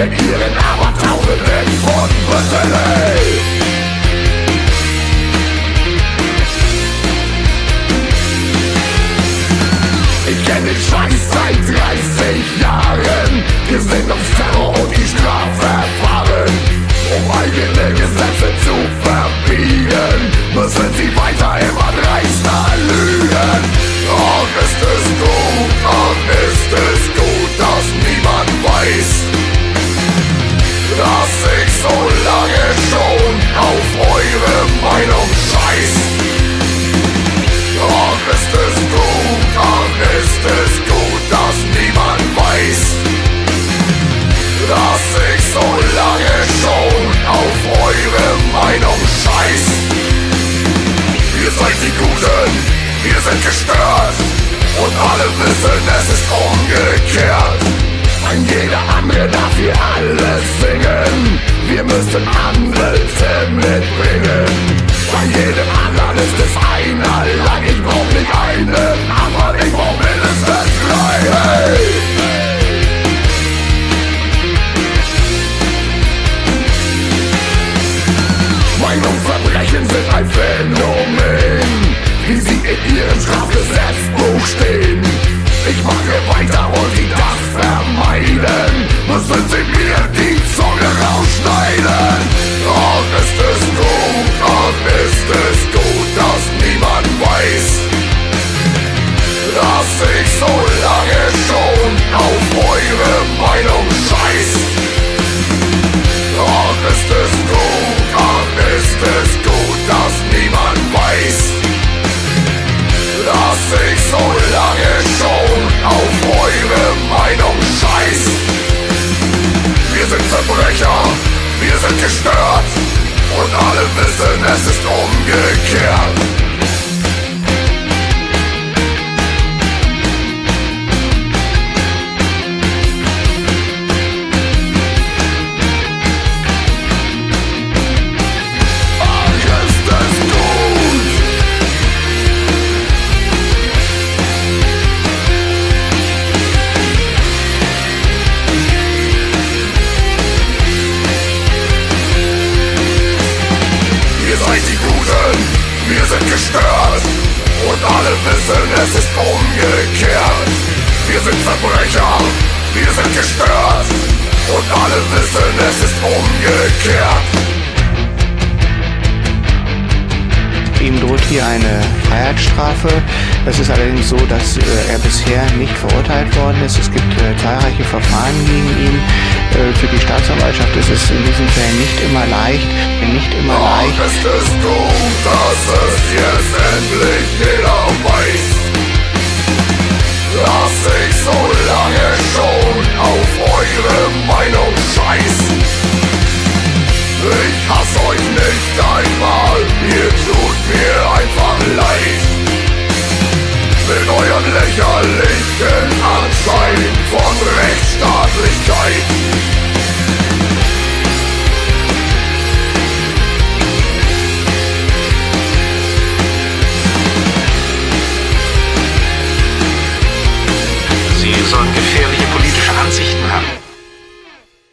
Men ihren Avatar wird werden von Verzeihung die Guten, wir sind gestört. Und alle wissen, es ist umgekehrt. Ein jeder andere darf hier alles singen, ist sind gestört und alle wissen, es ist umgekehrt. Wir sind Verbrecher, wir sind gestört und alle wissen, es ist umgekehrt. Ihm droht hier eine Freiheitsstrafe. Es ist allerdings so, dass äh, er bisher nicht verurteilt worden ist. Es gibt äh, zahlreiche Verfahren gegen ihn. Äh, für die Staatsanwaltschaft ist es in diesen Fällen nicht immer leicht, nicht immer leicht. Ach, ist es dumm, dass es jetzt